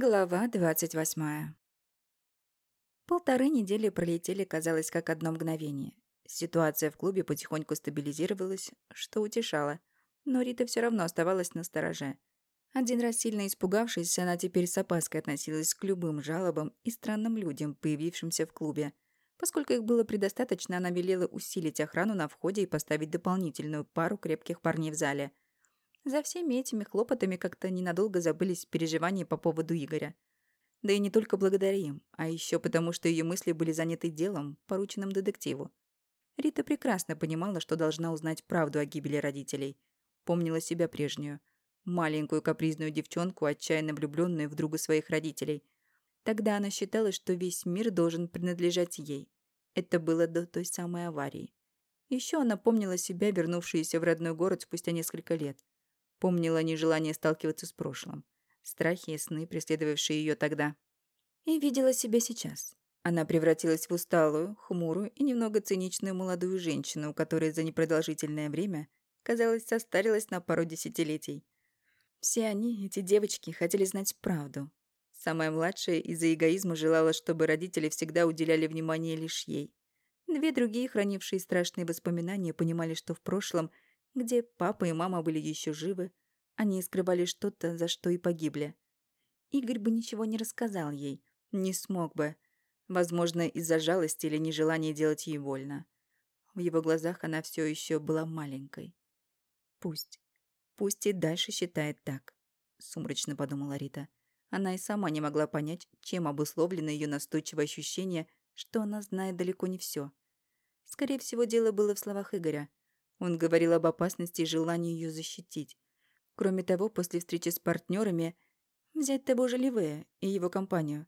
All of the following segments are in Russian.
Глава двадцать восьмая. Полторы недели пролетели, казалось, как одно мгновение. Ситуация в клубе потихоньку стабилизировалась, что утешало, но Рита все равно оставалась на стороже. Один раз сильно испугавшись, она теперь с опаской относилась к любым жалобам и странным людям, появившимся в клубе. Поскольку их было предостаточно, она велела усилить охрану на входе и поставить дополнительную пару крепких парней в зале – за всеми этими хлопотами как-то ненадолго забылись переживания по поводу Игоря. Да и не только благодаря им, а еще потому, что ее мысли были заняты делом, порученным детективу. Рита прекрасно понимала, что должна узнать правду о гибели родителей. Помнила себя прежнюю. Маленькую капризную девчонку, отчаянно влюбленную в друга своих родителей. Тогда она считала, что весь мир должен принадлежать ей. Это было до той самой аварии. Еще она помнила себя, вернувшуюся в родной город спустя несколько лет. Помнила нежелание сталкиваться с прошлым. Страхи и сны, преследовавшие ее тогда. И видела себя сейчас. Она превратилась в усталую, хмурую и немного циничную молодую женщину, которая за непродолжительное время, казалось, состарилась на пару десятилетий. Все они, эти девочки, хотели знать правду. Самая младшая из-за эгоизма желала, чтобы родители всегда уделяли внимание лишь ей. Две другие, хранившие страшные воспоминания, понимали, что в прошлом – где папа и мама были еще живы, они скрывали что-то, за что и погибли. Игорь бы ничего не рассказал ей, не смог бы. Возможно, из-за жалости или нежелания делать ей больно. В его глазах она все еще была маленькой. Пусть. Пусть и дальше считает так, сумрачно подумала Рита. Она и сама не могла понять, чем обусловлено ее настойчивое ощущение, что она знает далеко не все. Скорее всего, дело было в словах Игоря. Он говорил об опасности и желании ее защитить. Кроме того, после встречи с партнерами взять того же Ливея и его компанию.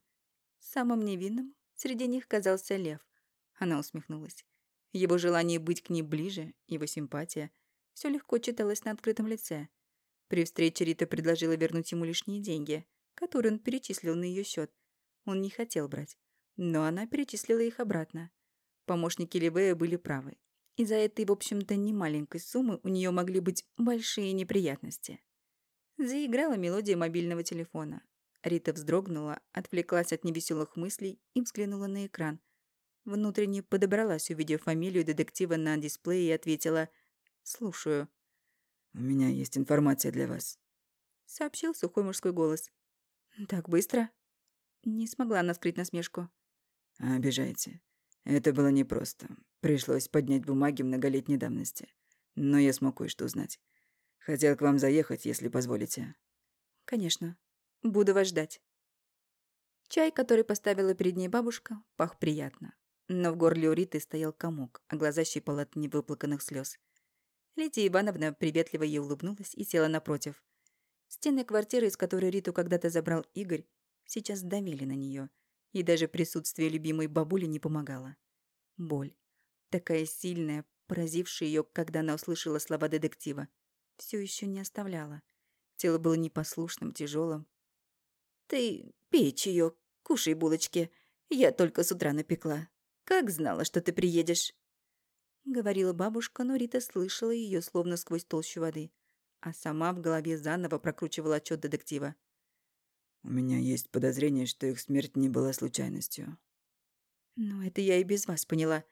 Самым невинным среди них казался Лев. Она усмехнулась. Его желание быть к ней ближе, его симпатия, все легко читалось на открытом лице. При встрече Рита предложила вернуть ему лишние деньги, которые он перечислил на ее счет. Он не хотел брать, но она перечислила их обратно. Помощники Ливея были правы. Из-за этой, в общем-то, немаленькой суммы у нее могли быть большие неприятности. Заиграла мелодия мобильного телефона. Рита вздрогнула, отвлеклась от невеселых мыслей и взглянула на экран. Внутренне подобралась, увидев фамилию детектива на дисплее и ответила «Слушаю». «У меня есть информация для вас», — сообщил сухой мужской голос. «Так быстро?» Не смогла она скрыть насмешку. «Обижаете. Это было непросто. Пришлось поднять бумаги многолетней давности. Но я смог кое-что узнать. Хотел к вам заехать, если позволите. Конечно. Буду вас ждать. Чай, который поставила перед ней бабушка, пах приятно. Но в горле у Риты стоял комок, а глаза щипало от невыплаканных слез. Лидия Ивановна приветливо ей улыбнулась и села напротив. Стены квартиры, из которой Риту когда-то забрал Игорь, сейчас давили на нее, и даже присутствие любимой бабули не помогало. Боль, такая сильная, поразившая ее, когда она услышала слова детектива, все еще не оставляла. Тело было непослушным, тяжелым. «Ты пей чаек, кушай булочки. Я только с утра напекла. Как знала, что ты приедешь?» Говорила бабушка, но Рита слышала ее словно сквозь толщу воды, а сама в голове заново прокручивала отчет детектива. «У меня есть подозрение, что их смерть не была случайностью». «Ну, это я и без вас поняла»,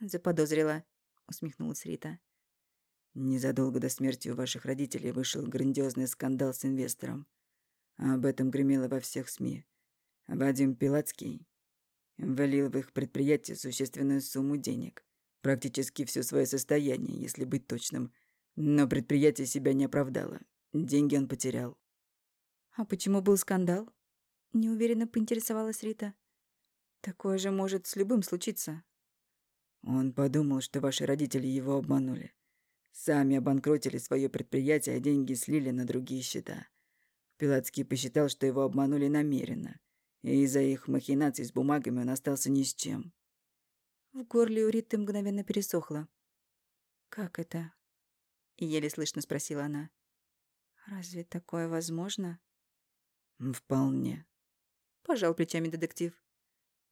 заподозрила», — усмехнулась Рита. Незадолго до смерти у ваших родителей вышел грандиозный скандал с инвестором. об этом гремело во всех СМИ. Вадим Пилацкий ввалил в их предприятие существенную сумму денег. Практически все свое состояние, если быть точным. Но предприятие себя не оправдало. Деньги он потерял. «А почему был скандал?» Неуверенно поинтересовалась Рита. «Такое же может с любым случиться. Он подумал, что ваши родители его обманули. Сами обанкротили свое предприятие, а деньги слили на другие счета. Пилатский посчитал, что его обманули намеренно, и из-за их махинаций с бумагами он остался ни с чем. В горле у Риты мгновенно пересохло. «Как это?» — еле слышно спросила она. «Разве такое возможно?» «Вполне», — пожал плечами детектив.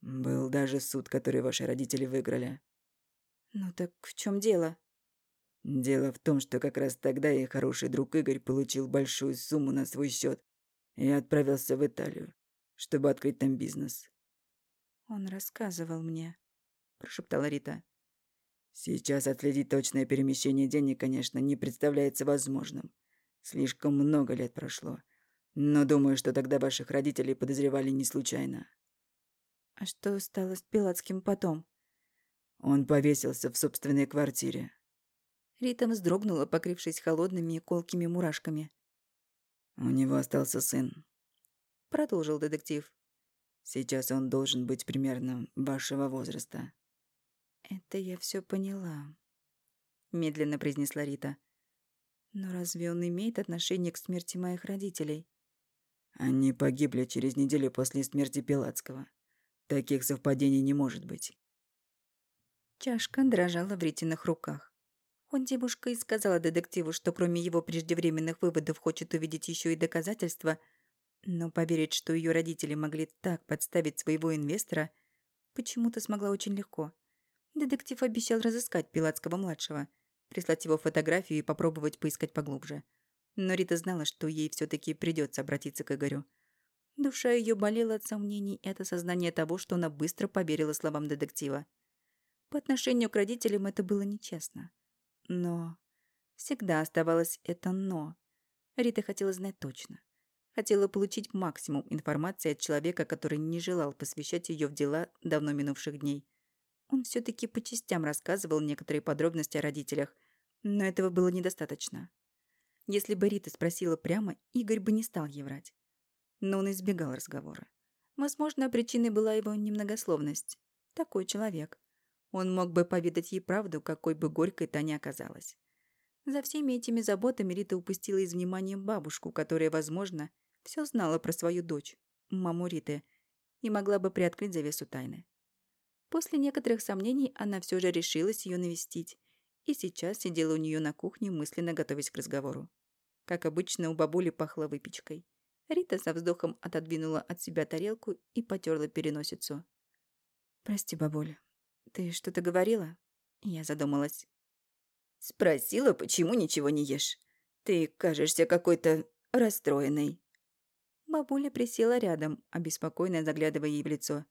«Был даже суд, который ваши родители выиграли. «Ну так в чем дело?» «Дело в том, что как раз тогда и хороший друг Игорь получил большую сумму на свой счет и отправился в Италию, чтобы открыть там бизнес. Он рассказывал мне, прошептала Рита. Сейчас отследить точное перемещение денег, конечно, не представляется возможным. Слишком много лет прошло. Но думаю, что тогда ваших родителей подозревали не случайно. А что стало с Пилатским потом? Он повесился в собственной квартире. Рита вздрогнула, покрывшись холодными и колкими мурашками. «У него остался сын», — продолжил детектив. «Сейчас он должен быть примерно вашего возраста». «Это я все поняла», — медленно произнесла Рита. «Но разве он имеет отношение к смерти моих родителей?» «Они погибли через неделю после смерти Пилатского. Таких совпадений не может быть». Чашка дрожала в Ритиных руках. Он девушка и сказала детективу, что кроме его преждевременных выводов хочет увидеть еще и доказательства, но поверить, что ее родители могли так подставить своего инвестора, почему-то смогла очень легко. Детектив обещал разыскать Пилатского-младшего, прислать его фотографию и попробовать поискать поглубже. Но Рита знала, что ей все таки придется обратиться к Игорю. Душа ее болела от сомнений и от осознания того, что она быстро поверила словам детектива. По отношению к родителям это было нечестно. Но... Всегда оставалось это «но». Рита хотела знать точно. Хотела получить максимум информации от человека, который не желал посвящать ее в дела давно минувших дней. Он все таки по частям рассказывал некоторые подробности о родителях, но этого было недостаточно. Если бы Рита спросила прямо, Игорь бы не стал ей врать. Но он избегал разговора. Возможно, причиной была его немногословность. Такой человек. Он мог бы поведать ей правду, какой бы горькой та ни оказалась. За всеми этими заботами Рита упустила из внимания бабушку, которая, возможно, все знала про свою дочь, маму Риты, и могла бы приоткрыть завесу тайны. После некоторых сомнений она все же решилась ее навестить, и сейчас сидела у нее на кухне, мысленно готовясь к разговору. Как обычно, у бабули пахло выпечкой. Рита со вздохом отодвинула от себя тарелку и потерла переносицу. «Прости, бабуля, «Ты что-то говорила?» Я задумалась. «Спросила, почему ничего не ешь. Ты кажешься какой-то расстроенной». Бабуля присела рядом, обеспокоенно заглядывая ей в лицо.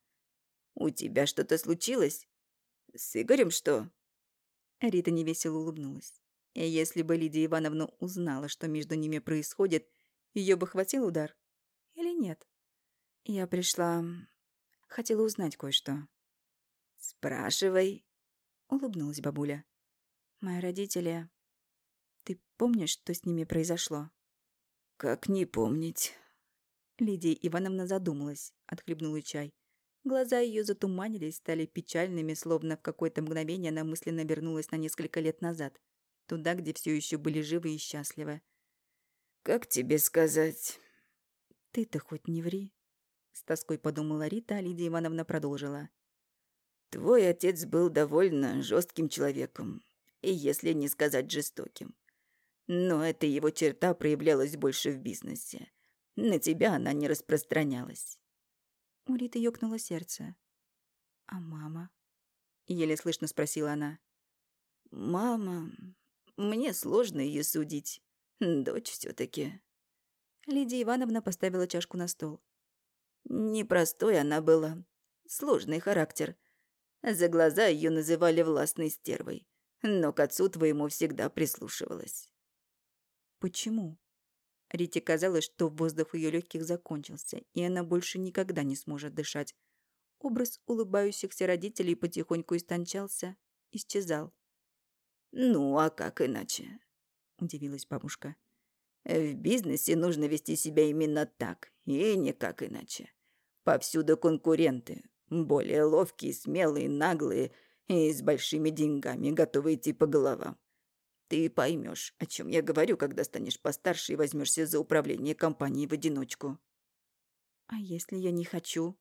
«У тебя что-то случилось? С Игорем что?» Рита невесело улыбнулась. И если бы Лидия Ивановна узнала, что между ними происходит, ее бы хватил удар? Или нет? Я пришла... Хотела узнать кое-что. «Спрашивай», — улыбнулась бабуля. «Мои родители... Ты помнишь, что с ними произошло?» «Как не помнить?» Лидия Ивановна задумалась, отхлебнула чай. Глаза ее затуманились, стали печальными, словно в какое-то мгновение она мысленно вернулась на несколько лет назад, туда, где все еще были живы и счастливы. «Как тебе сказать?» «Ты-то хоть не ври», — с тоской подумала Рита, а Лидия Ивановна продолжила. Твой отец был довольно жестким человеком, и если не сказать жестоким. Но эта его черта проявлялась больше в бизнесе. На тебя она не распространялась. У Риты ёкнуло сердце. «А мама?» — еле слышно спросила она. «Мама... Мне сложно ее судить. Дочь все таки Лидия Ивановна поставила чашку на стол. Непростой она была. Сложный характер. За глаза ее называли властной стервой, но к отцу твоему всегда прислушивалась. Почему? Рите казалось, что воздух ее легких закончился, и она больше никогда не сможет дышать. Образ улыбающихся родителей потихоньку истончался, исчезал. «Ну, а как иначе?» – удивилась бабушка. «В бизнесе нужно вести себя именно так, и никак иначе. Повсюду конкуренты, более ловкие, смелые, наглые и с большими деньгами, готовые идти по головам. Ты поймешь, о чем я говорю, когда станешь постарше и возьмешься за управление компанией в одиночку. А если я не хочу?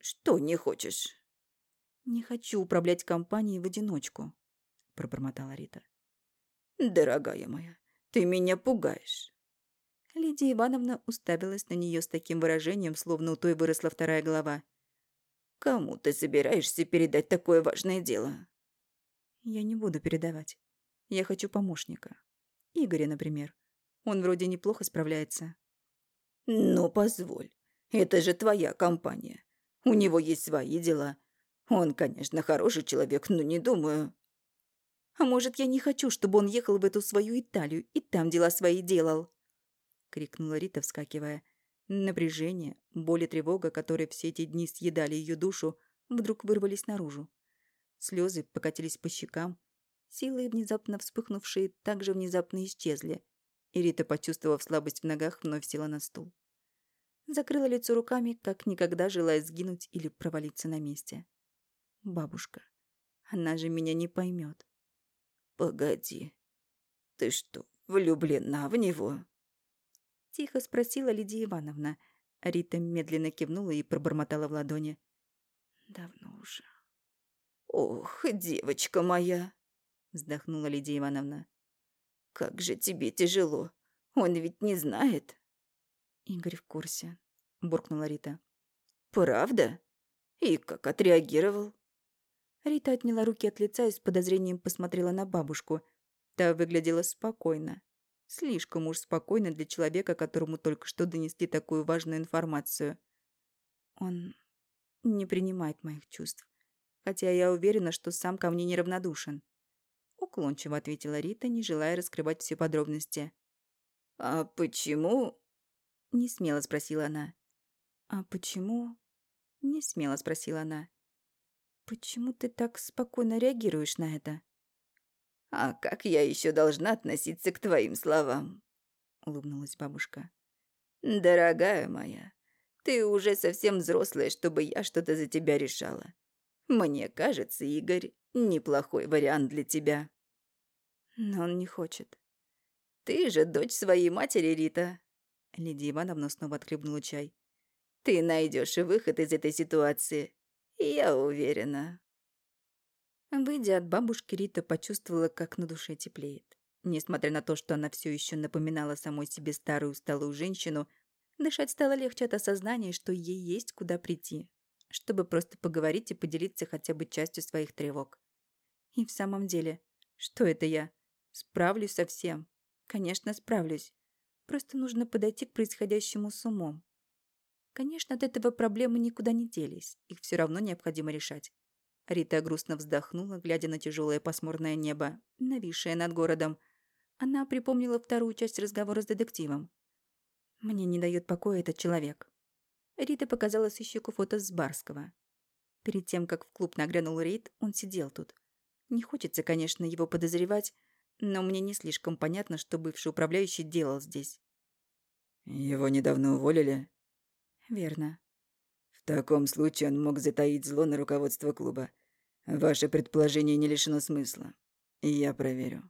Что не хочешь? Не хочу управлять компанией в одиночку, пробормотала Рита. Дорогая моя, ты меня пугаешь. Лидия Ивановна уставилась на нее с таким выражением, словно у той выросла вторая голова. Кому ты собираешься передать такое важное дело? Я не буду передавать. Я хочу помощника. Игоря, например. Он вроде неплохо справляется. Ну, позволь. Это же твоя компания. У него есть свои дела. Он, конечно, хороший человек, но не думаю...» «А может, я не хочу, чтобы он ехал в эту свою Италию и там дела свои делал?» — крикнула Рита, вскакивая. Напряжение, боль и тревога, которые все эти дни съедали ее душу, вдруг вырвались наружу. Слезы покатились по щекам, силы, внезапно вспыхнувшие, также внезапно исчезли, и Рита, почувствовав слабость в ногах, вновь села на стул. Закрыла лицо руками, как никогда желая сгинуть или провалиться на месте. Бабушка. Она же меня не поймет. «Погоди, ты что, влюблена в него?» Тихо спросила Лидия Ивановна. Рита медленно кивнула и пробормотала в ладони. «Давно уже». «Ох, девочка моя!» Вздохнула Лидия Ивановна. «Как же тебе тяжело. Он ведь не знает». «Игорь в курсе», — буркнула Рита. «Правда? И как отреагировал?» Рита отняла руки от лица и с подозрением посмотрела на бабушку. Та выглядела спокойно. Слишком уж спокойно для человека, которому только что донесли такую важную информацию. Он не принимает моих чувств. Хотя я уверена, что сам ко мне неравнодушен. Уклончиво ответила Рита, не желая раскрывать все подробности. «А почему?» Не смело спросила она. «А почему?» Не смело спросила она. «Почему ты так спокойно реагируешь на это?» «А как я еще должна относиться к твоим словам?» — улыбнулась бабушка. «Дорогая моя, ты уже совсем взрослая, чтобы я что-то за тебя решала. Мне кажется, Игорь, неплохой вариант для тебя». «Но он не хочет». «Ты же дочь своей матери, Рита». Лидия Ивановна снова отхлебнула чай. «Ты найдешь выход из этой ситуации. Я уверена». Выйдя от бабушки, Рита почувствовала, как на душе теплеет. Несмотря на то, что она все еще напоминала самой себе старую усталую женщину, дышать стало легче от осознания, что ей есть куда прийти, чтобы просто поговорить и поделиться хотя бы частью своих тревог. И в самом деле, что это я? Справлюсь со всем. Конечно, справлюсь. Просто нужно подойти к происходящему с умом. Конечно, от этого проблемы никуда не делись. Их все равно необходимо решать. Рита грустно вздохнула, глядя на тяжелое пасмурное небо, нависшее над городом. Она припомнила вторую часть разговора с детективом. «Мне не дает покоя этот человек». Рита показала сыщику фото с Барского. Перед тем, как в клуб нагрянул рейд, он сидел тут. Не хочется, конечно, его подозревать, но мне не слишком понятно, что бывший управляющий делал здесь. «Его недавно уволили?» «Верно. В таком случае он мог затаить зло на руководство клуба. Ваше предположение не лишено смысла. Я проверю.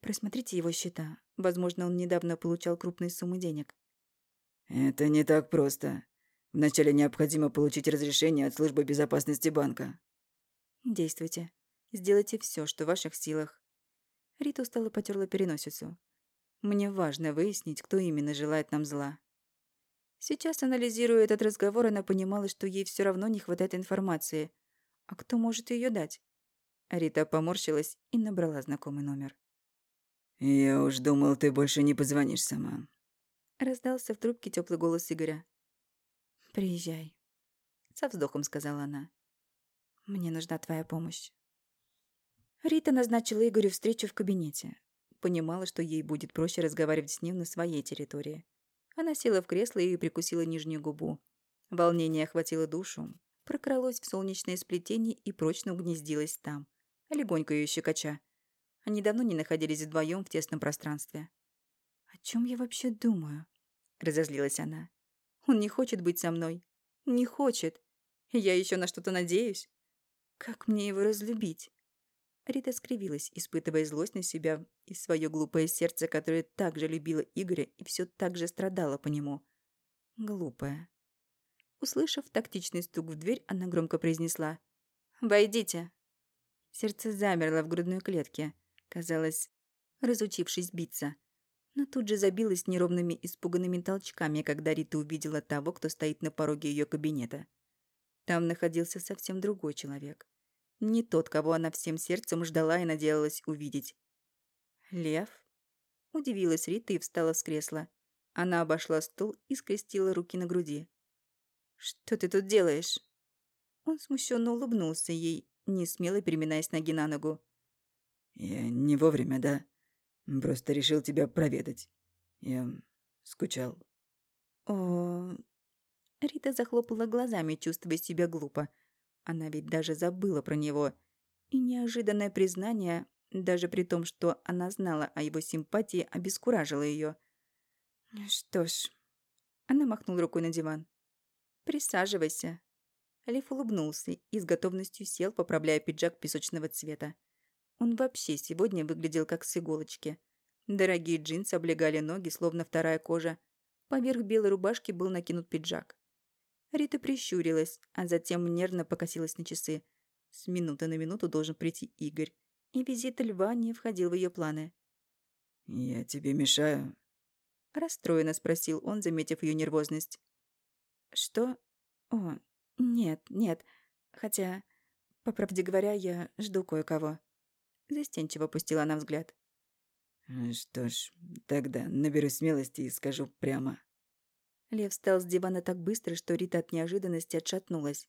Просмотрите его счета. Возможно, он недавно получал крупные суммы денег. Это не так просто. Вначале необходимо получить разрешение от службы безопасности банка. Действуйте. Сделайте все, что в ваших силах. Рита устало потерла переносицу. Мне важно выяснить, кто именно желает нам зла. Сейчас, анализируя этот разговор, она понимала, что ей все равно не хватает информации. А кто может ее дать? Рита поморщилась и набрала знакомый номер. «Я уж думал, ты больше не позвонишь сама». Раздался в трубке теплый голос Игоря. «Приезжай», — со вздохом сказала она. «Мне нужна твоя помощь». Рита назначила Игорю встречу в кабинете. Понимала, что ей будет проще разговаривать с ним на своей территории. Она села в кресло и прикусила нижнюю губу. Волнение охватило душу, прокралось в солнечное сплетение и прочно угнездилось там, легонько ее щекоча. Они давно не находились вдвоем в тесном пространстве. «О чем я вообще думаю?» — разозлилась она. «Он не хочет быть со мной. Не хочет. Я еще на что-то надеюсь. Как мне его разлюбить?» Рита скривилась, испытывая злость на себя и свое глупое сердце, которое так же любило Игоря и все так же страдало по нему. Глупая. Услышав тактичный стук в дверь, она громко произнесла «Войдите». Сердце замерло в грудной клетке, казалось, разучившись биться. Но тут же забилось неровными испуганными толчками, когда Рита увидела того, кто стоит на пороге ее кабинета. Там находился совсем другой человек. Не тот, кого она всем сердцем ждала и надеялась увидеть. «Лев?» Удивилась Рита и встала с кресла. Она обошла стул и скрестила руки на груди. «Что ты тут делаешь?» Он смущенно улыбнулся ей, не смело переминаясь ноги на ногу. «Я не вовремя, да? Просто решил тебя проведать. Я скучал». «О...» Рита захлопала глазами, чувствуя себя глупо. Она ведь даже забыла про него. И неожиданное признание, даже при том, что она знала о его симпатии, обескуражило ее. «Что ж...» Она махнула рукой на диван. «Присаживайся». Лев улыбнулся и с готовностью сел, поправляя пиджак песочного цвета. Он вообще сегодня выглядел как с иголочки. Дорогие джинсы облегали ноги, словно вторая кожа. Поверх белой рубашки был накинут пиджак. Рита прищурилась, а затем нервно покосилась на часы. С минуты на минуту должен прийти Игорь, и визит льва не входил в ее планы. «Я тебе мешаю?» Расстроенно спросил он, заметив ее нервозность. «Что? О, нет, нет. Хотя, по правде говоря, я жду кое-кого». Застенчиво опустила она взгляд. «Что ж, тогда наберу смелости и скажу прямо». Лев встал с дивана так быстро, что Рита от неожиданности отшатнулась.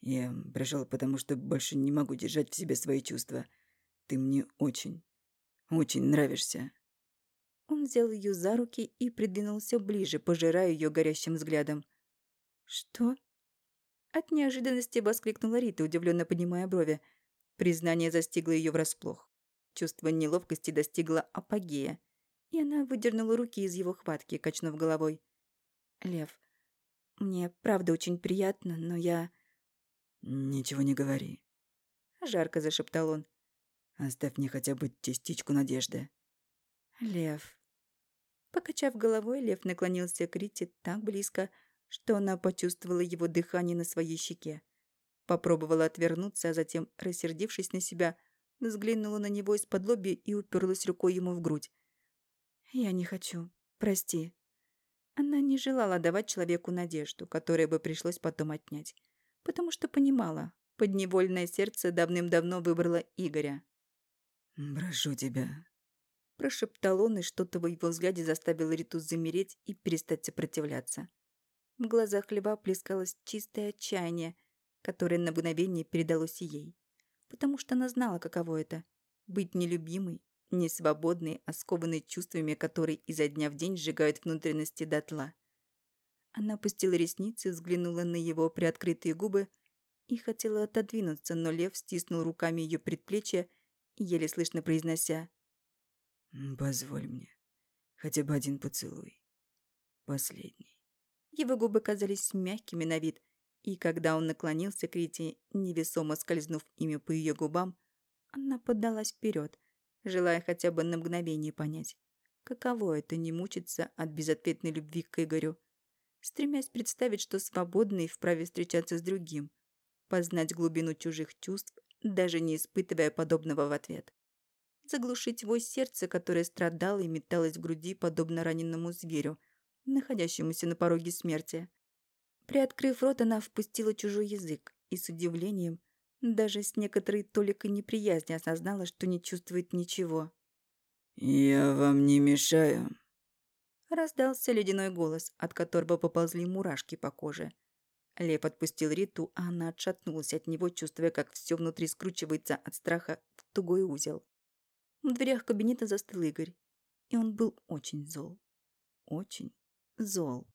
«Я пришел, потому что больше не могу держать в себе свои чувства. Ты мне очень, очень нравишься». Он взял ее за руки и придвинулся ближе, пожирая ее горящим взглядом. «Что?» От неожиданности воскликнула Рита, удивленно поднимая брови. Признание застигло ее врасплох. Чувство неловкости достигло апогея, и она выдернула руки из его хватки, качнув головой. «Лев, мне правда очень приятно, но я...» «Ничего не говори», — жарко зашептал он. «Оставь мне хотя бы частичку надежды». «Лев...» Покачав головой, Лев наклонился к Рите так близко, что она почувствовала его дыхание на своей щеке. Попробовала отвернуться, а затем, рассердившись на себя, взглянула на него из-под лоби и уперлась рукой ему в грудь. «Я не хочу. Прости». Она не желала давать человеку надежду, которую бы пришлось потом отнять, потому что понимала, подневольное сердце давным-давно выбрало Игоря. «Прошу тебя», – прошептал он, и что-то в его взгляде заставило Риту замереть и перестать сопротивляться. В глазах льва плескалось чистое отчаяние, которое на мгновение передалось ей, потому что она знала, каково это – быть нелюбимой не свободный, а чувствами, которые изо дня в день сжигают внутренности дотла. Она опустила ресницы, взглянула на его приоткрытые губы и хотела отодвинуться, но лев стиснул руками ее предплечье, еле слышно произнося «Позволь мне, хотя бы один поцелуй. Последний». Его губы казались мягкими на вид, и когда он наклонился к Рите, невесомо скользнув ими по ее губам, она поддалась вперед, желая хотя бы на мгновение понять, каково это не мучиться от безответной любви к Игорю, стремясь представить, что свободный и вправе встречаться с другим, познать глубину чужих чувств, даже не испытывая подобного в ответ. Заглушить вой сердца, которое страдало и металось в груди, подобно раненому зверю, находящемуся на пороге смерти. Приоткрыв рот, она впустила чужой язык и с удивлением даже с некоторой толикой неприязни осознала, что не чувствует ничего. «Я вам не мешаю?» Раздался ледяной голос, от которого поползли мурашки по коже. Лев отпустил Риту, а она отшатнулась от него, чувствуя, как все внутри скручивается от страха в тугой узел. В дверях кабинета застыл Игорь, и он был очень зол. Очень зол.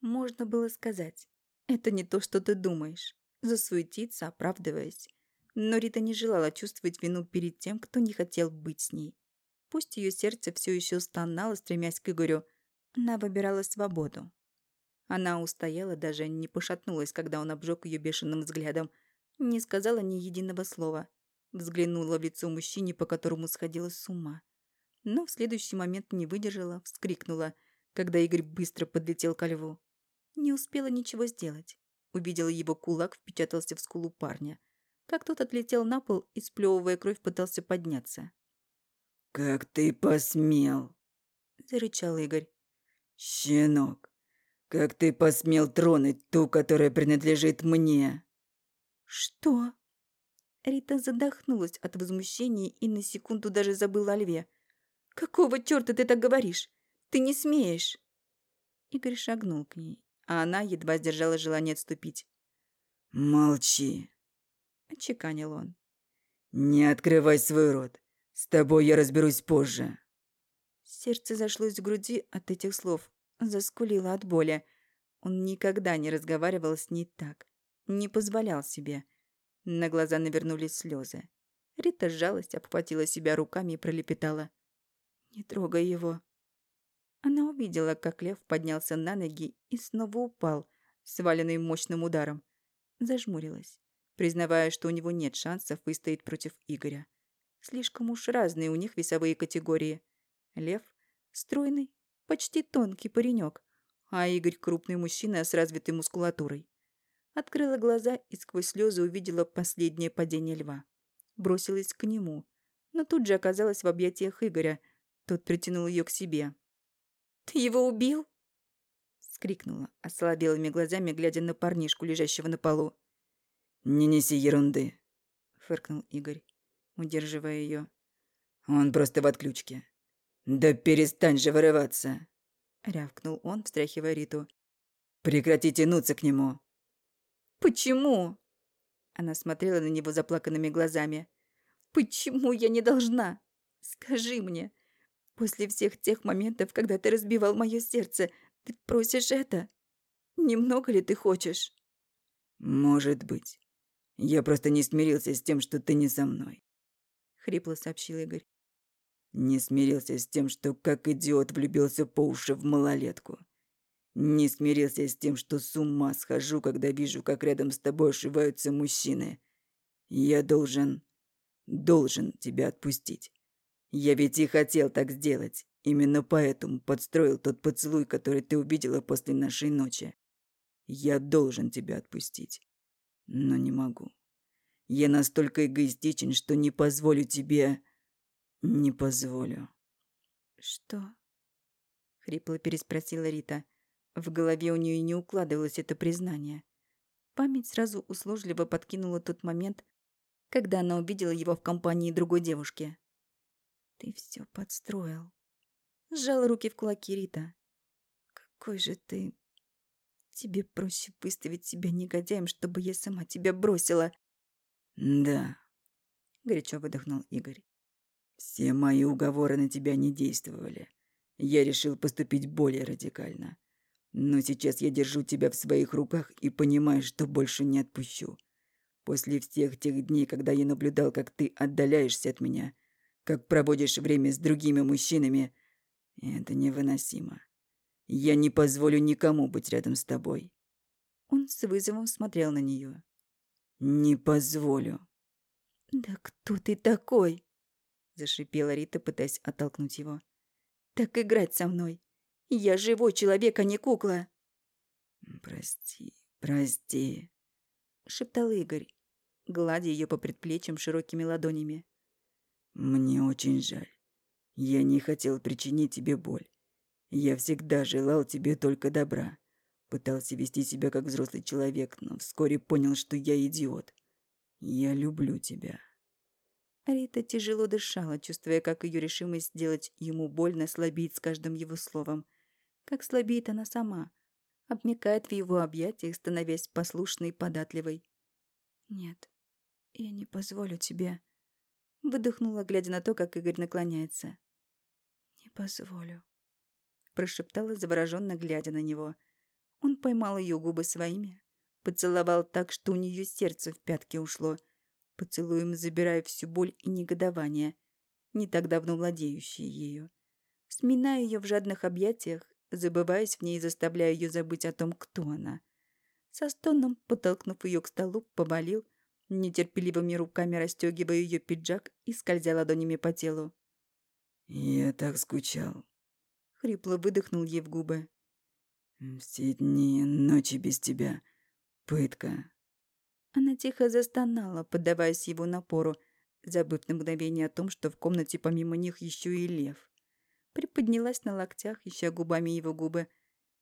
Можно было сказать, это не то, что ты думаешь засуетиться, оправдываясь. Но Рита не желала чувствовать вину перед тем, кто не хотел быть с ней. Пусть ее сердце все еще стонало, стремясь к Игорю, она выбирала свободу. Она устояла, даже не пошатнулась, когда он обжег ее бешеным взглядом, не сказала ни единого слова. Взглянула в лицо мужчине, по которому сходила с ума. Но в следующий момент не выдержала, вскрикнула, когда Игорь быстро подлетел ко льву. Не успела ничего сделать. Увидела его кулак, впечатался в скулу парня. Как тот отлетел на пол и, сплевывая кровь, пытался подняться. «Как ты посмел?» – зарычал Игорь. «Щенок, как ты посмел тронуть ту, которая принадлежит мне?» «Что?» Рита задохнулась от возмущения и на секунду даже забыла о льве. «Какого черта ты так говоришь? Ты не смеешь!» Игорь шагнул к ней, а она едва сдержала желание отступить. «Молчи», — отчеканил он. «Не открывай свой рот. С тобой я разберусь позже». Сердце зашлось в груди от этих слов, заскулило от боли. Он никогда не разговаривал с ней так, не позволял себе. На глаза навернулись слезы. Рита с жалостью обхватила себя руками и пролепетала. «Не трогай его». Она увидела, как лев поднялся на ноги и снова упал, сваленный мощным ударом. Зажмурилась, признавая, что у него нет шансов выстоять против Игоря. Слишком уж разные у них весовые категории. Лев — стройный, почти тонкий паренек, а Игорь — крупный мужчина с развитой мускулатурой. Открыла глаза и сквозь слезы увидела последнее падение льва. Бросилась к нему, но тут же оказалась в объятиях Игоря. Тот притянул ее к себе. «Ты его убил?» Скрикнула, ослабелыми глазами, глядя на парнишку, лежащего на полу. «Не неси ерунды», — фыркнул Игорь, удерживая ее. «Он просто в отключке. Да перестань же вырываться!» — рявкнул он, встряхивая Риту. «Прекрати тянуться к нему!» «Почему?» Она смотрела на него заплаканными глазами. «Почему я не должна? Скажи мне. После всех тех моментов, когда ты разбивал мое сердце, ты просишь это? Немного ли ты хочешь?» «Может быть. Я просто не смирился с тем, что ты не со мной», — хрипло сообщил Игорь. «Не смирился с тем, что как идиот влюбился по уши в малолетку. Не смирился с тем, что с ума схожу, когда вижу, как рядом с тобой ошиваются мужчины. Я должен... должен тебя отпустить. Я ведь и хотел так сделать. Именно поэтому подстроил тот поцелуй, который ты увидела после нашей ночи. Я должен тебя отпустить. Но не могу. Я настолько эгоистичен, что не позволю тебе... Не позволю. «Что?» — хрипло переспросила Рита. В голове у нее не укладывалось это признание. Память сразу услужливо подкинула тот момент, когда она увидела его в компании другой девушки. «Ты все подстроил». Сжала руки в кулаки Рита. «Какой же ты...» «Тебе проще выставить себя негодяем, чтобы я сама тебя бросила». «Да», — горячо выдохнул Игорь. «Все мои уговоры на тебя не действовали. Я решил поступить более радикально. Но сейчас я держу тебя в своих руках и понимаю, что больше не отпущу. После всех тех дней, когда я наблюдал, как ты отдаляешься от меня, как проводишь время с другими мужчинами, это невыносимо. Я не позволю никому быть рядом с тобой. Он с вызовом смотрел на нее. Не позволю. Да кто ты такой? Зашипела Рита, пытаясь оттолкнуть его. Так играть со мной. Я живой человек, а не кукла. Прости, прости, шептал Игорь, гладя ее по предплечьям широкими ладонями. Мне очень жаль. Я не хотел причинить тебе боль. Я всегда желал тебе только добра. Пытался вести себя как взрослый человек, но вскоре понял, что я идиот. Я люблю тебя. Рита тяжело дышала, чувствуя, как ее решимость сделать ему больно слабеет с каждым его словом как слабеет она сама, обмякает в его объятиях, становясь послушной и податливой. «Нет, я не позволю тебе», — выдохнула, глядя на то, как Игорь наклоняется. «Не позволю», — прошептала, завороженно глядя на него. Он поймал ее губы своими, поцеловал так, что у нее сердце в пятки ушло, поцелуем забирая всю боль и негодование, не так давно владеющие ею. Сминая ее в жадных объятиях, забываясь в ней заставляя ее забыть о том, кто она. Со стоном, подтолкнув ее к столу, повалил, нетерпеливыми руками расстегивая ее пиджак и скользя ладонями по телу. «Я так скучал», — хрипло выдохнул ей в губы. «Все дни, ночи без тебя. Пытка». Она тихо застонала, поддаваясь его напору, забыв на мгновение о том, что в комнате помимо них еще и лев приподнялась на локтях, ища губами его губы.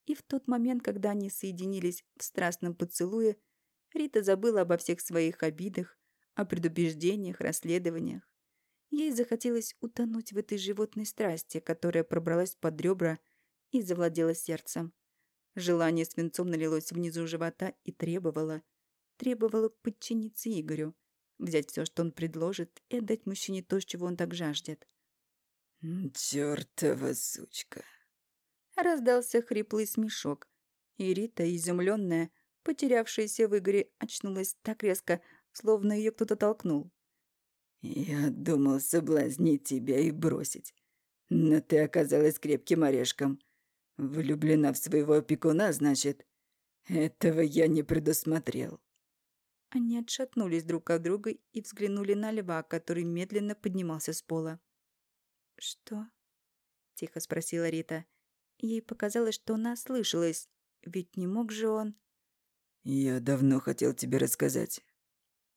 И в тот момент, когда они соединились в страстном поцелуе, Рита забыла обо всех своих обидах, о предубеждениях, расследованиях. Ей захотелось утонуть в этой животной страсти, которая пробралась под ребра и завладела сердцем. Желание свинцом налилось внизу живота и требовало, требовало подчиниться Игорю, взять все, что он предложит, и отдать мужчине то, чего он так жаждет. «Чёртова сучка!» Раздался хриплый смешок, и Рита, изумленная, потерявшаяся в Игоре, очнулась так резко, словно ее кто-то толкнул. «Я думал соблазнить тебя и бросить, но ты оказалась крепким орешком. Влюблена в своего опекуна, значит? Этого я не предусмотрел». Они отшатнулись друг от друга и взглянули на льва, который медленно поднимался с пола. «Что?» — тихо спросила Рита. Ей показалось, что она слышалась, ведь не мог же он... «Я давно хотел тебе рассказать».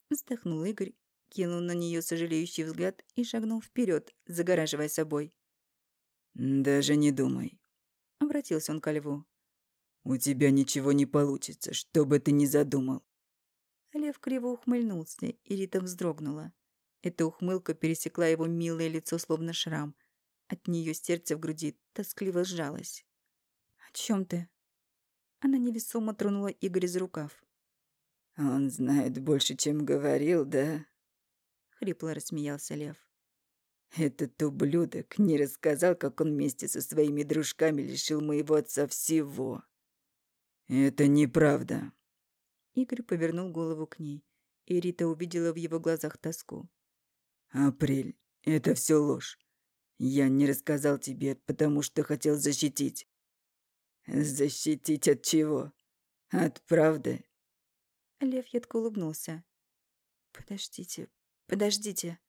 Вздохнул Игорь, кинул на нее сожалеющий взгляд и шагнул вперед, загораживая собой. «Даже не думай», — обратился он ко льву. «У тебя ничего не получится, что бы ты ни задумал». Лев криво ухмыльнулся, и Рита вздрогнула. Эта ухмылка пересекла его милое лицо, словно шрам. От нее сердце в груди тоскливо сжалось. «О чем ты?» Она невесомо тронула Игоря за рукав. «Он знает больше, чем говорил, да?» Хрипло рассмеялся Лев. «Этот ублюдок не рассказал, как он вместе со своими дружками лишил моего отца всего. Это неправда». Игорь повернул голову к ней, и Рита увидела в его глазах тоску. «Апрель, это все ложь. Я не рассказал тебе, потому что хотел защитить. «Защитить от чего? От правды?» Лев едко улыбнулся. «Подождите, подождите».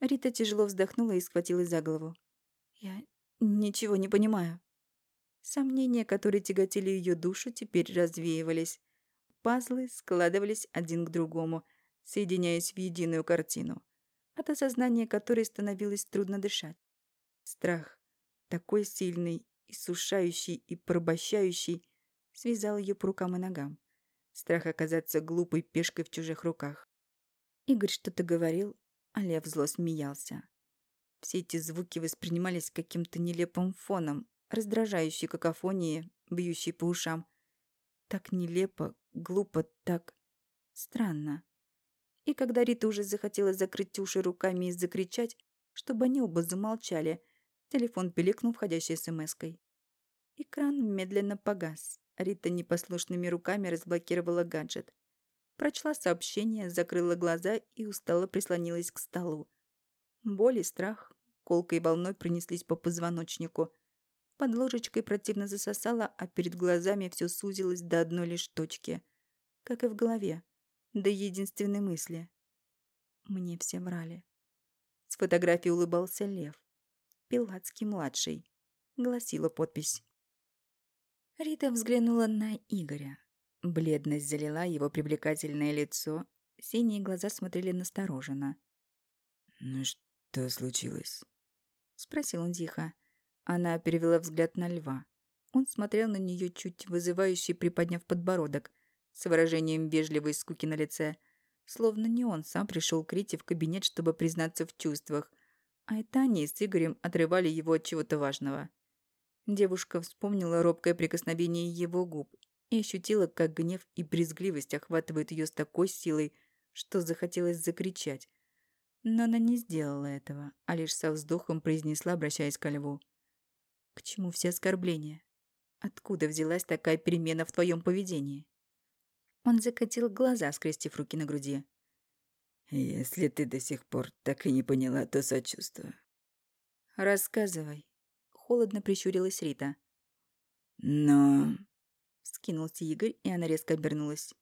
Рита тяжело вздохнула и схватилась за голову. «Я ничего не понимаю». Сомнения, которые тяготили ее душу, теперь развеивались. Пазлы складывались один к другому, соединяясь в единую картину, от осознания которой становилось трудно дышать. Страх, такой сильный иссушающий и порабощающий, связал ее по рукам и ногам. Страх оказаться глупой пешкой в чужих руках. Игорь что-то говорил, а Лев зло смеялся. Все эти звуки воспринимались каким-то нелепым фоном, раздражающей какофонии, бьющей по ушам. Так нелепо, глупо, так странно. И когда Рита уже захотела закрыть уши руками и закричать, чтобы они оба замолчали, Телефон пиликнул входящей смс-кой. Экран медленно погас. Рита непослушными руками разблокировала гаджет. Прочла сообщение, закрыла глаза и устало прислонилась к столу. Боль и страх колкой волной принеслись по позвоночнику. Под ложечкой противно засосала, а перед глазами все сузилось до одной лишь точки. Как и в голове. До единственной мысли. Мне все врали. С фотографии улыбался лев. Пилатский-младший», — гласила подпись. Рита взглянула на Игоря. Бледность залила его привлекательное лицо, синие глаза смотрели настороженно. «Ну что случилось?» — спросил он тихо. Она перевела взгляд на льва. Он смотрел на нее чуть вызывающе, приподняв подбородок, с выражением вежливой скуки на лице, словно не он сам пришел к Рите в кабинет, чтобы признаться в чувствах, а это они с Игорем отрывали его от чего-то важного. Девушка вспомнила робкое прикосновение его губ и ощутила, как гнев и брезгливость охватывают ее с такой силой, что захотелось закричать. Но она не сделала этого, а лишь со вздохом произнесла, обращаясь ко льву. «К чему все оскорбления? Откуда взялась такая перемена в твоем поведении?» Он закатил глаза, скрестив руки на груди. Если ты до сих пор так и не поняла, то сочувствую. Рассказывай. Холодно прищурилась Рита. Но... Скинулся Игорь, и она резко обернулась.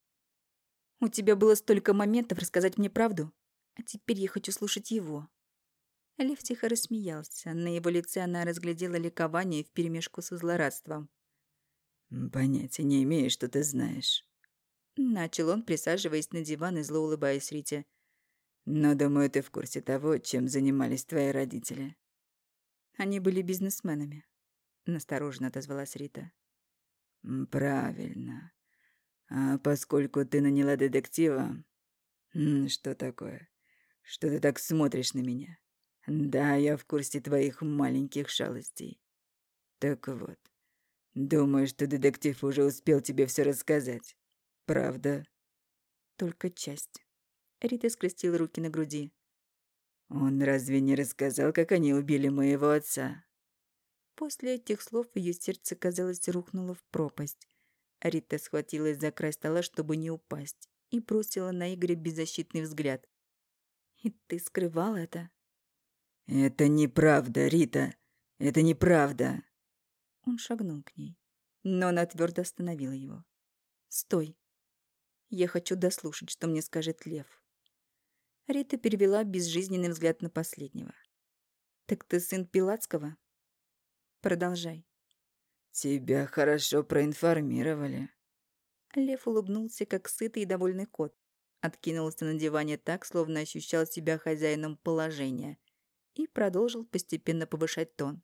У тебя было столько моментов рассказать мне правду, а теперь я хочу слушать его. Лев тихо рассмеялся. На его лице она разглядела ликование вперемешку со злорадством. «Понятия не имею, что ты знаешь». Начал он, присаживаясь на диван и зло улыбаясь Рите. Но, думаю, ты в курсе того, чем занимались твои родители. Они были бизнесменами. Настороженно отозвалась Рита. Правильно. А поскольку ты наняла детектива... Что такое? Что ты так смотришь на меня? Да, я в курсе твоих маленьких шалостей. Так вот, Думаю, что детектив уже успел тебе все рассказать. Правда? Только часть. Рита скрестила руки на груди. Он разве не рассказал, как они убили моего отца? После этих слов ее сердце, казалось, рухнуло в пропасть. Рита схватилась за край стола, чтобы не упасть, и бросила на Игоря беззащитный взгляд. «И ты скрывал это?» «Это неправда, Рита. Это неправда». Он шагнул к ней, но она твердо остановила его. «Стой. Я хочу дослушать, что мне скажет Лев». Рита перевела безжизненный взгляд на последнего. «Так ты сын Пилатского?» «Продолжай». «Тебя хорошо проинформировали». Лев улыбнулся, как сытый и довольный кот. Откинулся на диване так, словно ощущал себя хозяином положения. И продолжил постепенно повышать тон.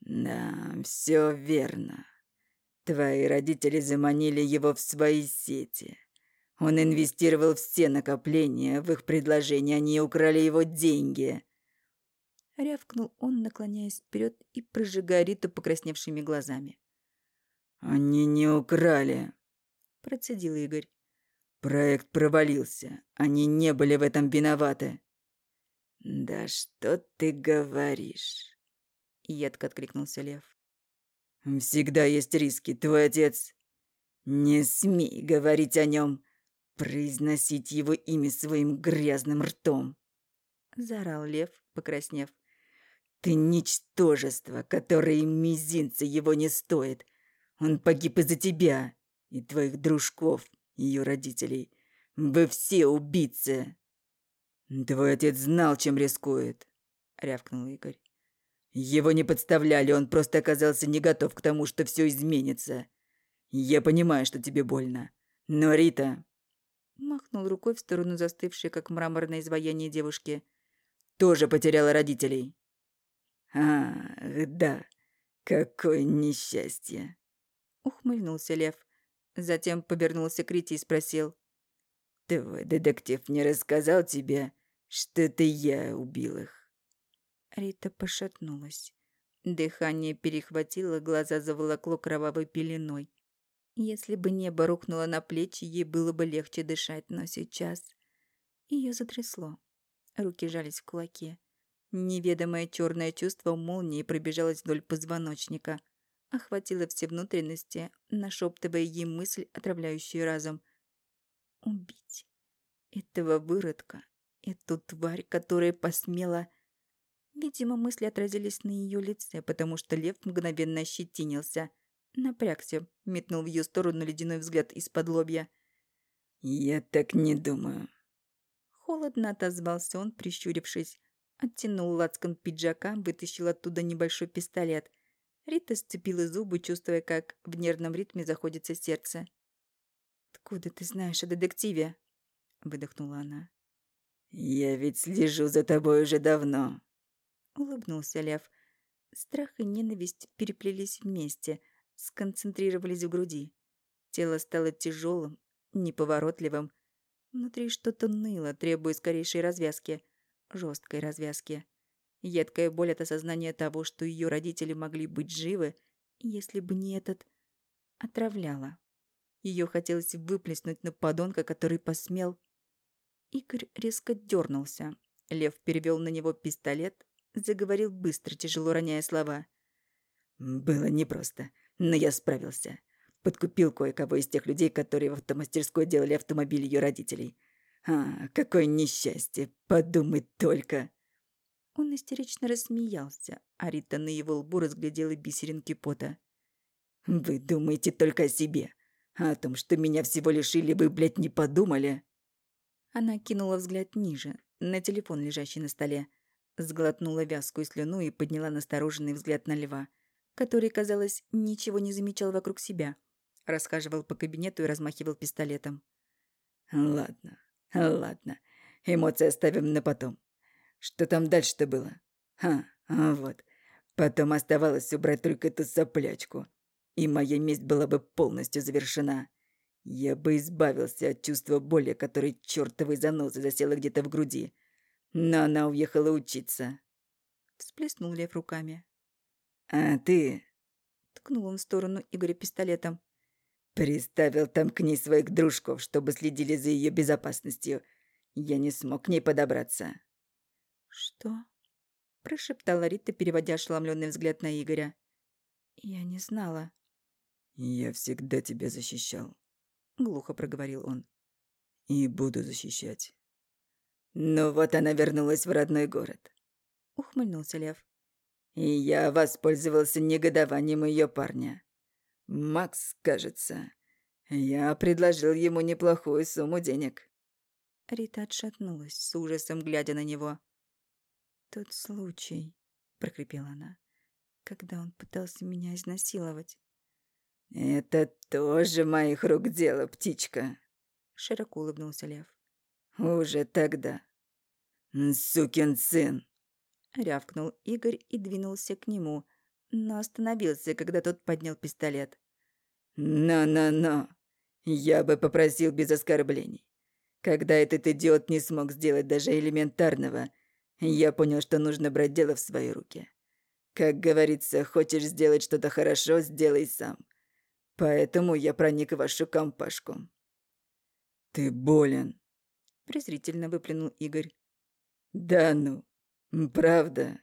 «Да, все верно. Твои родители заманили его в свои сети. Он инвестировал все накопления в их предложение, они украли его деньги. Рявкнул он, наклоняясь вперед и прожигая Риту покрасневшими глазами. «Они не украли», — процедил Игорь. «Проект провалился. Они не были в этом виноваты». «Да что ты говоришь?» — едко откликнулся Лев. «Всегда есть риски, твой отец...» «Не смей говорить о нем произносить его имя своим грязным ртом!» Заорал лев, покраснев. «Ты ничтожество, которое мизинца его не стоит. Он погиб из-за тебя и твоих дружков, ее родителей. Вы все убийцы!» «Твой отец знал, чем рискует», — рявкнул Игорь. «Его не подставляли, он просто оказался не готов к тому, что все изменится. Я понимаю, что тебе больно. Но, Рита, Махнул рукой в сторону застывшей, как мраморное изваяние девушки. «Тоже потеряла родителей». «Ах, да, какое несчастье!» Ухмыльнулся Лев. Затем повернулся к Рите и спросил. «Твой детектив не рассказал тебе, что это я убил их?» Рита пошатнулась. Дыхание перехватило, глаза заволокло кровавой пеленой. Если бы небо рухнуло на плечи, ей было бы легче дышать, но сейчас... Ее затрясло. Руки жались в кулаки. Неведомое черное чувство молнии пробежалось вдоль позвоночника, охватило все внутренности, нашептывая ей мысль, отравляющую разум. Убить. Этого выродка, эту тварь, которая посмела... Видимо, мысли отразились на ее лице, потому что лев мгновенно ощетинился. Напрягся, метнул в ее сторону ледяной взгляд из-под лобья. «Я так не думаю». Холодно отозвался он, прищурившись. Оттянул лацкан пиджака, вытащил оттуда небольшой пистолет. Рита сцепила зубы, чувствуя, как в нервном ритме заходится сердце. «Откуда ты знаешь о детективе?» — выдохнула она. «Я ведь слежу за тобой уже давно», — улыбнулся Лев. Страх и ненависть переплелись вместе — сконцентрировались в груди. Тело стало тяжелым, неповоротливым. Внутри что-то ныло, требуя скорейшей развязки, жесткой развязки. Едкая боль от осознания того, что ее родители могли быть живы, если бы не этот... отравляла. Ее хотелось выплеснуть на подонка, который посмел... Игорь резко дернулся. Лев перевел на него пистолет, заговорил быстро, тяжело роняя слова. «Было непросто. Но я справился. Подкупил кое-кого из тех людей, которые в автомастерской делали автомобиль ее родителей. А, какое несчастье, подумать только. Он истерично рассмеялся, а Рита на его лбу разглядела бисеринки пота. «Вы думаете только о себе. А о том, что меня всего лишили, вы, блядь, не подумали?» Она кинула взгляд ниже, на телефон, лежащий на столе. Сглотнула вязкую слюну и подняла настороженный взгляд на льва который, казалось, ничего не замечал вокруг себя. Расхаживал по кабинету и размахивал пистолетом. «Ладно, ладно. Эмоции оставим на потом. Что там дальше-то было? А, а вот. Потом оставалось убрать только эту соплячку. И моя месть была бы полностью завершена. Я бы избавился от чувства боли, которое чертовой занозой засела где-то в груди. Но она уехала учиться. Всплеснул Лев руками. «А ты...» Ткнул он в сторону Игоря пистолетом. Приставил там к ней своих дружков, чтобы следили за ее безопасностью. Я не смог к ней подобраться. «Что?» – прошептала Рита, переводя ошеломленный взгляд на Игоря. «Я не знала». «Я всегда тебя защищал», — глухо проговорил он. «И буду защищать». «Ну вот она вернулась в родной город», — ухмыльнулся Лев. «И я воспользовался негодованием ее парня. Макс, кажется. Я предложил ему неплохую сумму денег». Рита отшатнулась, с ужасом глядя на него. «Тот случай», — прокрепела она, — «когда он пытался меня изнасиловать». «Это тоже моих рук дело, птичка», — широко улыбнулся Лев. «Уже тогда». «Сукин сын!» — рявкнул Игорь и двинулся к нему, но остановился, когда тот поднял пистолет. «Но-но-но! Я бы попросил без оскорблений. Когда этот идиот не смог сделать даже элементарного, я понял, что нужно брать дело в свои руки. Как говорится, хочешь сделать что-то хорошо, сделай сам. Поэтому я проник в вашу компашку». «Ты болен», — презрительно выплюнул Игорь. «Да ну, правда?»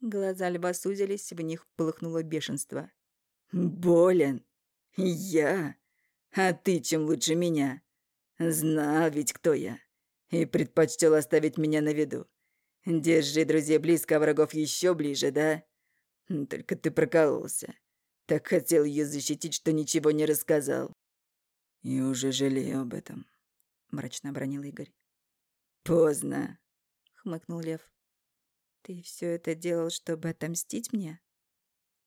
Глаза льва сузились, в них полыхнуло бешенство. «Болен? Я? А ты чем лучше меня? Знал ведь, кто я, и предпочтел оставить меня на виду. Держи друзей близко, а врагов еще ближе, да? Только ты прокололся. Так хотел ее защитить, что ничего не рассказал. И уже жалею об этом, мрачно обронил Игорь. Поздно, хмыкнул Лев. Ты все это делал, чтобы отомстить мне?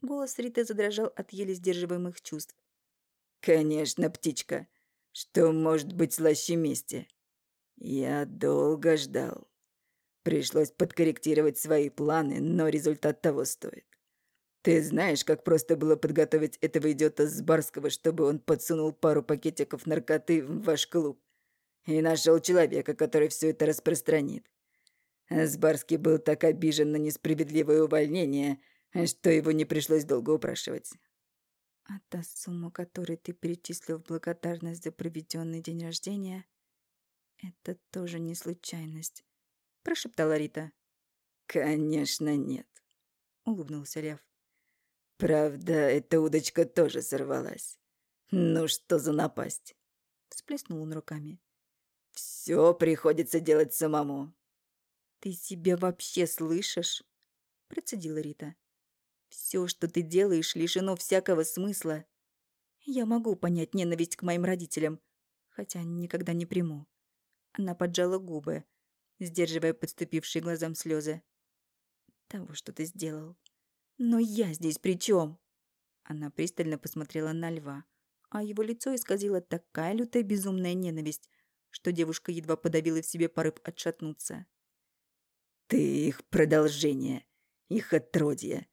Голос Риты задрожал от еле сдерживаемых чувств. Конечно, птичка. Что может быть слаще мести? Я долго ждал. Пришлось подкорректировать свои планы, но результат того стоит. Ты знаешь, как просто было подготовить этого идиота с Барского, чтобы он подсунул пару пакетиков наркоты в ваш клуб? И нашел человека, который все это распространит. Сбарский был так обижен на несправедливое увольнение, что его не пришлось долго упрашивать. «А та сумма, которую ты перечислил в благодарность за проведенный день рождения, это тоже не случайность», — прошептала Рита. «Конечно нет», — улыбнулся Лев. Правда, эта удочка тоже сорвалась. Ну что за напасть? Всплеснул он руками. Все приходится делать самому. Ты себя вообще слышишь? Процедила Рита. Все, что ты делаешь, лишено всякого смысла. Я могу понять ненависть к моим родителям, хотя никогда не приму. Она поджала губы, сдерживая подступившие глазам слезы. Того, что ты сделал. «Но я здесь при чем?» Она пристально посмотрела на льва, а его лицо исказило такая лютая безумная ненависть, что девушка едва подавила в себе порыв отшатнуться. «Ты их продолжение, их отродье.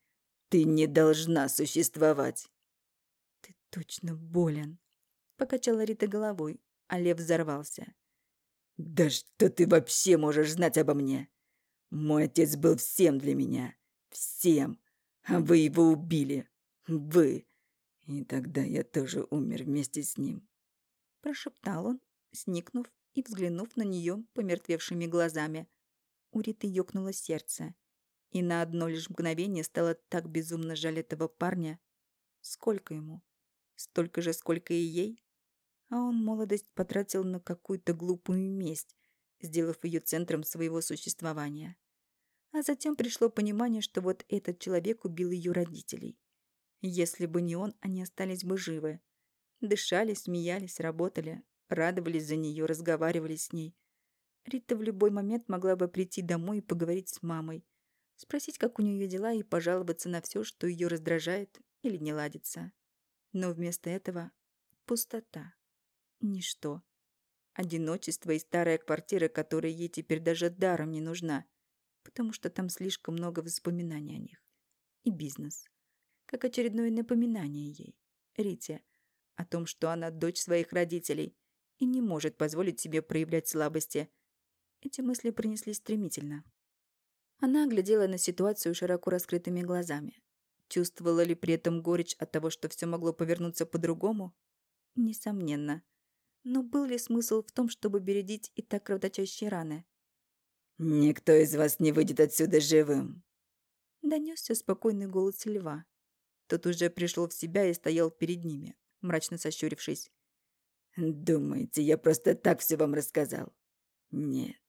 Ты не должна существовать!» «Ты точно болен!» — покачала Рита головой, а лев взорвался. «Да что ты вообще можешь знать обо мне? Мой отец был всем для меня. Всем. А вы его убили. Вы. И тогда я тоже умер вместе с ним. Прошептал он, сникнув и взглянув на нее помертвевшими глазами. У Риты ёкнуло сердце. И на одно лишь мгновение стало так безумно жаль этого парня. Сколько ему? Столько же, сколько и ей? А он молодость потратил на какую-то глупую месть, сделав ее центром своего существования. А затем пришло понимание, что вот этот человек убил ее родителей. Если бы не он, они остались бы живы. Дышали, смеялись, работали, радовались за нее, разговаривали с ней. Рита в любой момент могла бы прийти домой и поговорить с мамой, спросить, как у нее дела, и пожаловаться на все, что ее раздражает или не ладится. Но вместо этого пустота. Ничто. Одиночество и старая квартира, которая ей теперь даже даром не нужна потому что там слишком много воспоминаний о них. И бизнес. Как очередное напоминание ей, Рите, о том, что она дочь своих родителей и не может позволить себе проявлять слабости. Эти мысли принеслись стремительно. Она оглядела на ситуацию широко раскрытыми глазами. Чувствовала ли при этом горечь от того, что все могло повернуться по-другому? Несомненно. Но был ли смысл в том, чтобы бередить и так кровоточащие раны? «Никто из вас не выйдет отсюда живым!» Донесся спокойный голос льва. Тот уже пришел в себя и стоял перед ними, мрачно сощурившись. «Думаете, я просто так все вам рассказал?» «Нет,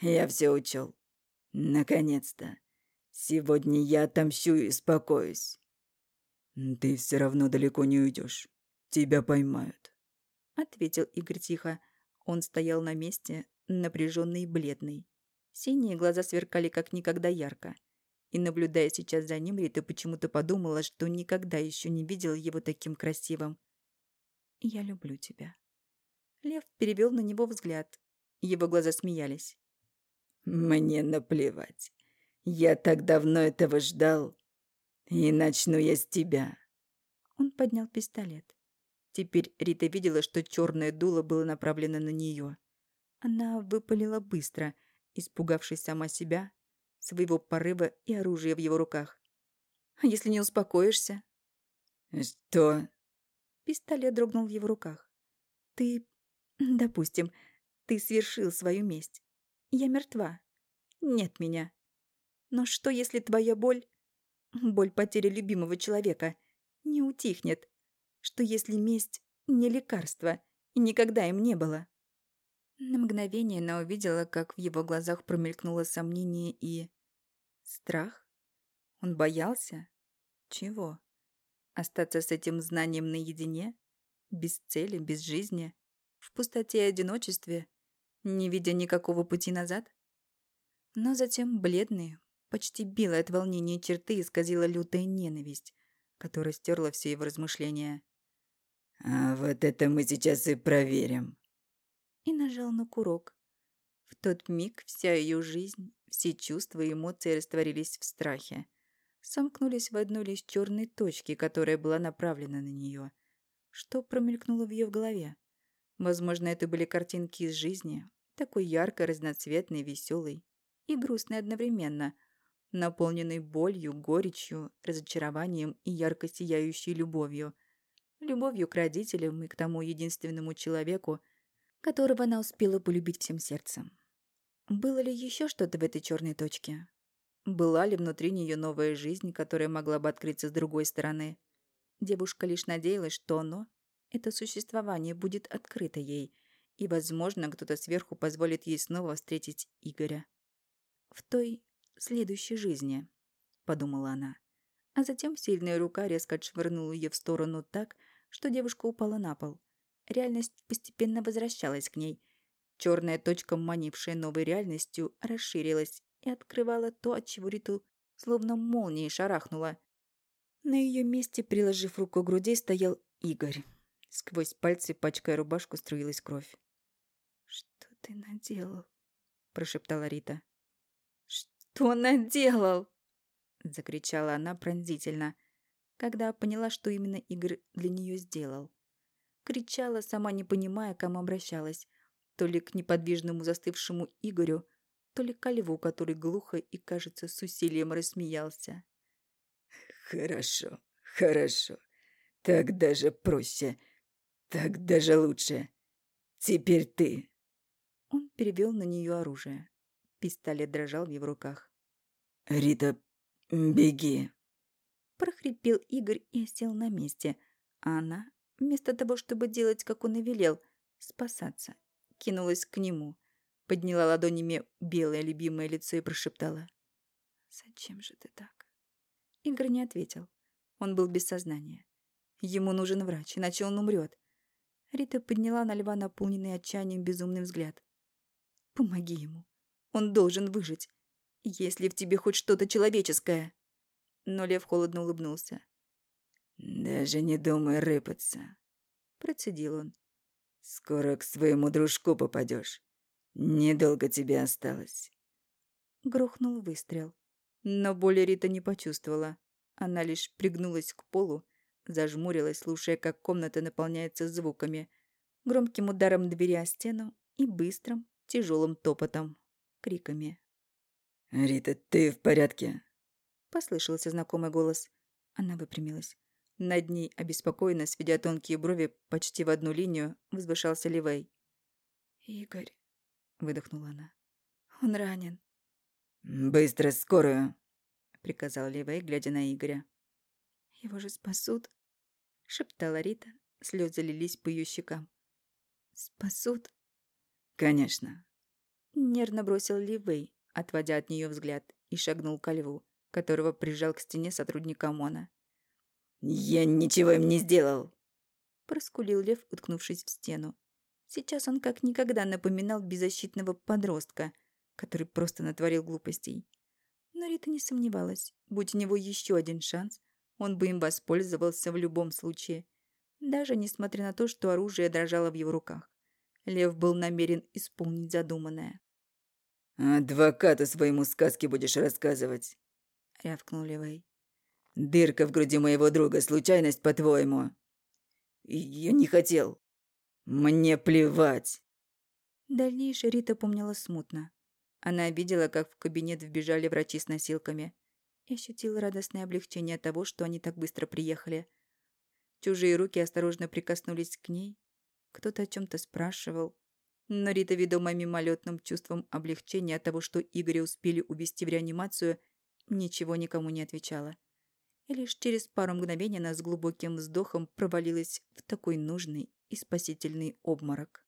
я все учел. Наконец-то. Сегодня я отомщу и успокоюсь». «Ты все равно далеко не уйдешь. Тебя поймают», — ответил Игорь тихо. Он стоял на месте, напряженный и бледный. Синие глаза сверкали как никогда ярко. И, наблюдая сейчас за ним, Рита почему-то подумала, что никогда еще не видела его таким красивым. «Я люблю тебя». Лев перевел на него взгляд. Его глаза смеялись. «Мне наплевать. Я так давно этого ждал. И начну я с тебя». Он поднял пистолет. Теперь Рита видела, что черное дуло было направлено на нее. Она выпалила быстро — испугавшись сама себя, своего порыва и оружия в его руках. «А если не успокоишься?» «Что?» Пистолет дрогнул в его руках. «Ты... допустим, ты свершил свою месть. Я мертва. Нет меня. Но что, если твоя боль, боль потери любимого человека, не утихнет? Что, если месть не лекарство и никогда им не было?» На мгновение она увидела, как в его глазах промелькнуло сомнение и... Страх? Он боялся? Чего? Остаться с этим знанием наедине? Без цели, без жизни? В пустоте и одиночестве? Не видя никакого пути назад? Но затем бледные, почти белые от волнения черты исказила лютая ненависть, которая стерла все его размышления. «А вот это мы сейчас и проверим», и нажал на курок. В тот миг вся ее жизнь, все чувства и эмоции растворились в страхе. Сомкнулись в одну лишь черной точке, которая была направлена на нее. Что промелькнуло в ее голове? Возможно, это были картинки из жизни, такой ярко, разноцветной, веселой и грустной одновременно, наполненной болью, горечью, разочарованием и ярко сияющей любовью. Любовью к родителям и к тому единственному человеку, которого она успела полюбить всем сердцем. Было ли еще что-то в этой черной точке? Была ли внутри нее новая жизнь, которая могла бы открыться с другой стороны? Девушка лишь надеялась, что оно, это существование, будет открыто ей, и, возможно, кто-то сверху позволит ей снова встретить Игоря. В той следующей жизни, подумала она. А затем сильная рука резко отшвырнула ее в сторону так, что девушка упала на пол. Реальность постепенно возвращалась к ней. Черная точка, манившая новой реальностью, расширилась и открывала то, от чего Риту словно молнией шарахнула. На ее месте, приложив руку к груди, стоял Игорь. Сквозь пальцы, пачкая рубашку, струилась кровь. «Что ты наделал?» – прошептала Рита. «Что наделал?» – закричала она пронзительно, когда поняла, что именно Игорь для нее сделал. Кричала, сама не понимая, к кому обращалась. То ли к неподвижному застывшему Игорю, то ли к Льву, который глухо и, кажется, с усилием рассмеялся. «Хорошо, хорошо. Так даже проще. Так даже лучше. Теперь ты». Он перевел на нее оружие. Пистолет дрожал в его руках. «Рита, беги!» Прохрипел Игорь и сел на месте, а она Вместо того, чтобы делать, как он и велел, спасаться, кинулась к нему, подняла ладонями белое любимое лицо и прошептала. «Зачем же ты так?» Игорь не ответил. Он был без сознания. Ему нужен врач, иначе он умрет. Рита подняла на льва наполненный отчаянием безумный взгляд. «Помоги ему. Он должен выжить. Если в тебе хоть что-то человеческое». Но лев холодно улыбнулся. «Даже не думай рыпаться», — процедил он. «Скоро к своему дружку попадешь. Недолго тебе осталось». Грохнул выстрел. Но боли Рита не почувствовала. Она лишь пригнулась к полу, зажмурилась, слушая, как комната наполняется звуками, громким ударом двери о стену и быстрым, тяжелым топотом, криками. «Рита, ты в порядке?» Послышался знакомый голос. Она выпрямилась. Над ней, обеспокоенно сведя тонкие брови почти в одну линию, возвышался Ливей. «Игорь», — выдохнула она, — «он ранен». «Быстро, скорую!» — приказал Ливей, глядя на Игоря. «Его же спасут», — шептала Рита. Слезы лились по ее щекам. «Спасут?» «Конечно». Нервно бросил Ливей, отводя от нее взгляд, и шагнул ко льву, которого прижал к стене сотрудник ОМОНа. «Я ничего им не сделал!» Проскулил лев, уткнувшись в стену. Сейчас он как никогда напоминал беззащитного подростка, который просто натворил глупостей. Но Рита не сомневалась. Будь у него еще один шанс, он бы им воспользовался в любом случае. Даже несмотря на то, что оружие дрожало в его руках. Лев был намерен исполнить задуманное. «Адвокату своему сказки будешь рассказывать», — рявкнул Левей. «Дырка в груди моего друга — случайность, по-твоему?» «Я не хотел. Мне плевать». Дальнейшее Рита помнила смутно. Она видела, как в кабинет вбежали врачи с носилками и ощутила радостное облегчение от того, что они так быстро приехали. Чужие руки осторожно прикоснулись к ней. Кто-то о чем-то спрашивал. Но Рита, ведома мимолетным чувством облегчения от того, что Игоря успели увезти в реанимацию, ничего никому не отвечала. И лишь через пару мгновений она с глубоким вздохом провалилась в такой нужный и спасительный обморок.